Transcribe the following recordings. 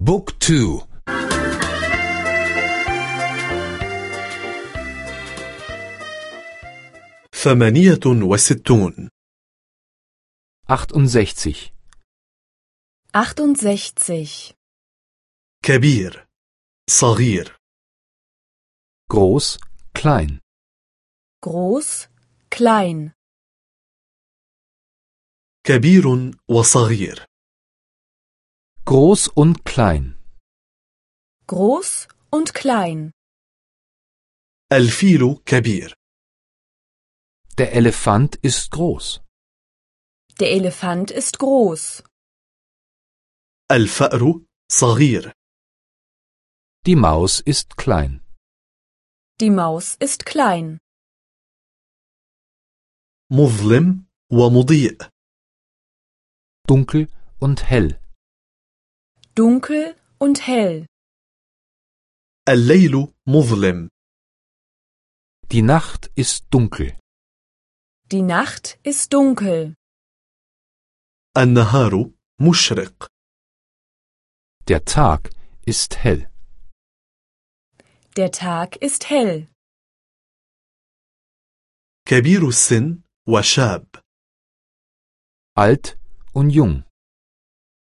بوك تو ثمانية وستون 68. 68. كبير صغير Groß, klein. Groß, klein. كبير وصغير Groß und klein. Groß und klein. الفيل كبير Der Elefant ist groß. Der Elefant ist groß. الفأر صغير Die Maus ist klein. Die Maus ist klein. مظلم ومضيء Dunkel und hell. Dunkel und hell. الليل مظلم Die Nacht ist dunkel. Die Nacht ist dunkel. النهار مشرق Der Tag ist hell. Der Tag ist hell. كبير السن وشاب Alt und jung.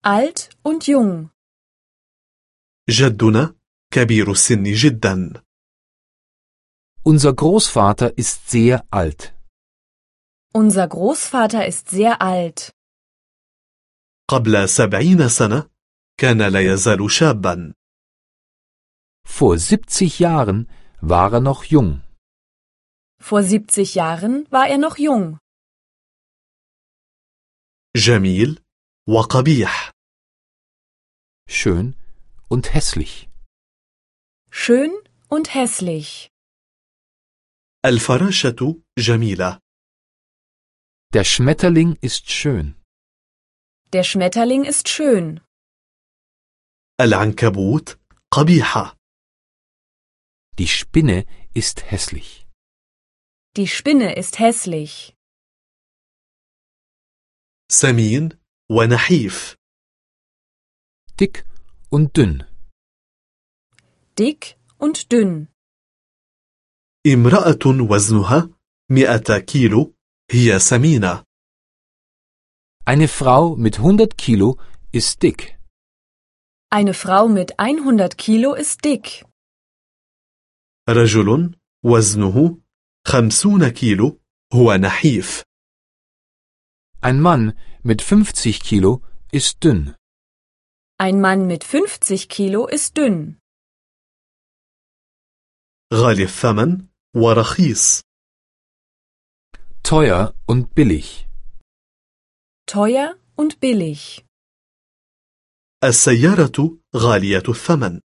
Alt und jung. جدنا كبير السن جدا Unser Großvater ist sehr alt. Unser Großvater ist sehr alt. قبل سبعين سنة كان لا يزال شابا Vor 70 Jahren war er noch jung. Vor 70 Jahren war er noch jung. جميل وقبيح Schön und hässlich. Schön und hässlich. الفراشة جميلة Der Schmetterling ist schön. Der Schmetterling ist schön. العنكبوت قبيحة Die Spinne ist hässlich. Die Spinne ist hässlich. سمين ونحيف Dick und dünn. Dick und dünn. امرأة وزنها مئة كيلو هي سمينة Eine Frau mit 100 Kilo ist dick. Eine Frau mit 100 Kilo ist dick. رجل وزنه خمسون كيلو هو نحيف Ein Mann mit 50 Kilo ist dünn. Ein Mann mit 50 Kilo ist dünn. غالي الثمن ورخيص Teuer und billig. Teuer und billig. السيارة غالية الثمن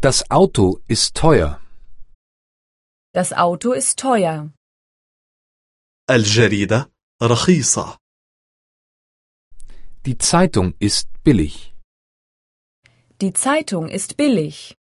Das Auto ist teuer. Das Auto ist teuer. الجريدة رخيصة Die Zeitung ist billig. Die Zeitung ist billig.